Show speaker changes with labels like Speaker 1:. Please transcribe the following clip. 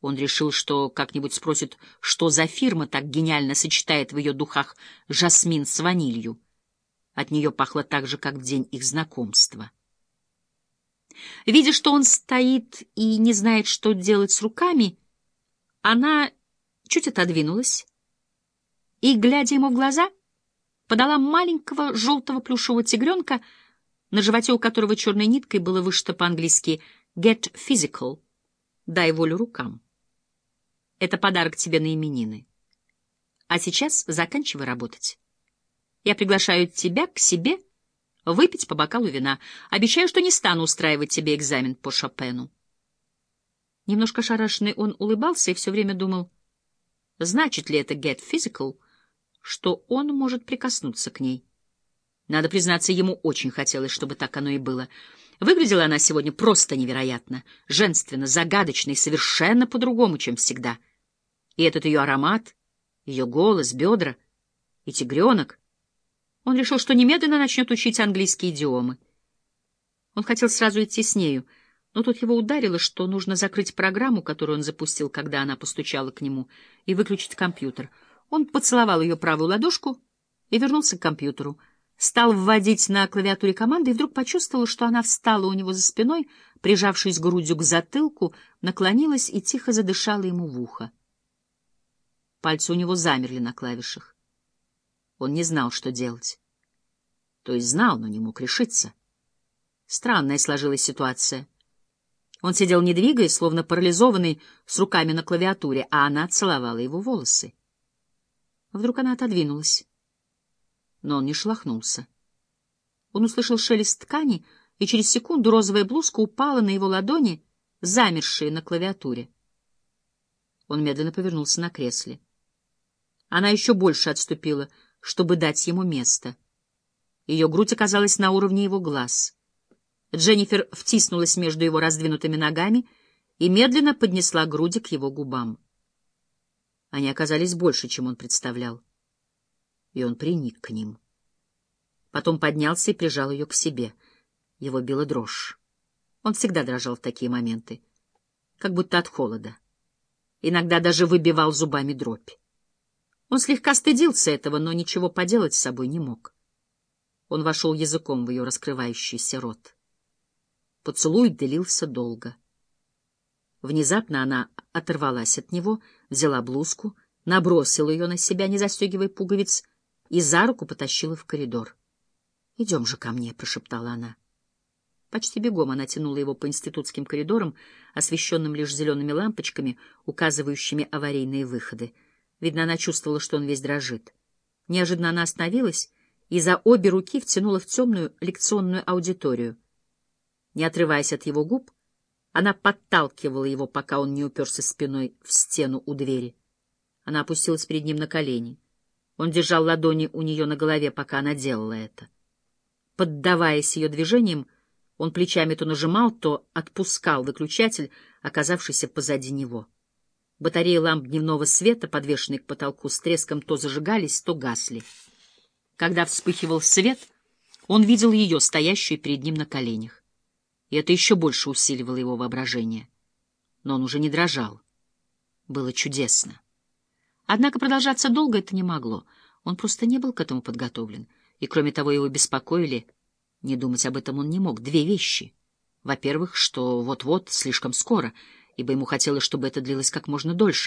Speaker 1: Он решил, что как-нибудь спросит, что за фирма так гениально сочетает в ее духах жасмин с ванилью. От нее пахло так же, как в день их знакомства. Видя, что он стоит и не знает, что делать с руками, она чуть отодвинулась и, глядя ему в глаза, подала маленького желтого плюшевого тигренка, на животе у которого черной ниткой было вышито по-английски «Get physical» — «Дай волю рукам». Это подарок тебе на именины. А сейчас заканчивай работать. Я приглашаю тебя к себе выпить по бокалу вина. Обещаю, что не стану устраивать тебе экзамен по Шопену. Немножко шарашенный он улыбался и все время думал, значит ли это get physical, что он может прикоснуться к ней. Надо признаться, ему очень хотелось, чтобы так оно и было. Выглядела она сегодня просто невероятно, женственно, загадочно и совершенно по-другому, чем всегда. И этот ее аромат, ее голос, бедра и тигренок. Он решил, что немедленно начнет учить английские идиомы. Он хотел сразу идти с нею, но тут его ударило, что нужно закрыть программу, которую он запустил, когда она постучала к нему, и выключить компьютер. Он поцеловал ее правую ладошку и вернулся к компьютеру. Стал вводить на клавиатуре команды и вдруг почувствовал, что она встала у него за спиной, прижавшись грудью к затылку, наклонилась и тихо задышала ему в ухо. Пальцы у него замерли на клавишах. Он не знал, что делать. То есть знал, но не мог решиться. Странная сложилась ситуация. Он сидел не двигаясь, словно парализованный, с руками на клавиатуре, а она целовала его волосы. Вдруг она отодвинулась. Но он не шлахнулся. Он услышал шелест ткани, и через секунду розовая блузка упала на его ладони, замершие на клавиатуре. Он медленно повернулся на кресле. Она еще больше отступила, чтобы дать ему место. Ее грудь оказалась на уровне его глаз. Дженнифер втиснулась между его раздвинутыми ногами и медленно поднесла груди к его губам. Они оказались больше, чем он представлял, и он приник к ним. Потом поднялся и прижал ее к себе. Его била дрожь. Он всегда дрожал в такие моменты, как будто от холода. Иногда даже выбивал зубами дробь. Он слегка стыдился этого, но ничего поделать с собой не мог. Он вошел языком в ее раскрывающийся рот. Поцелуй длился долго. Внезапно она оторвалась от него, взяла блузку, набросила ее на себя, не застегивая пуговиц, и за руку потащила в коридор. — Идем же ко мне, — прошептала она. Почти бегом она тянула его по институтским коридорам, освещенным лишь зелеными лампочками, указывающими аварийные выходы. Видно, она чувствовала, что он весь дрожит. Неожиданно она остановилась и за обе руки втянула в темную лекционную аудиторию. Не отрываясь от его губ, она подталкивала его, пока он не уперся спиной в стену у двери. Она опустилась перед ним на колени. Он держал ладони у нее на голове, пока она делала это. Поддаваясь ее движениям, он плечами то нажимал, то отпускал выключатель, оказавшийся позади него. Батареи ламп дневного света, подвешенные к потолку, с треском то зажигались, то гасли. Когда вспыхивал свет, он видел ее, стоящую перед ним на коленях. И это еще больше усиливало его воображение. Но он уже не дрожал. Было чудесно. Однако продолжаться долго это не могло. Он просто не был к этому подготовлен. И, кроме того, его беспокоили... Не думать об этом он не мог. Две вещи. Во-первых, что вот-вот, слишком скоро — ибо ему хотелось, чтобы это длилось как можно дольше.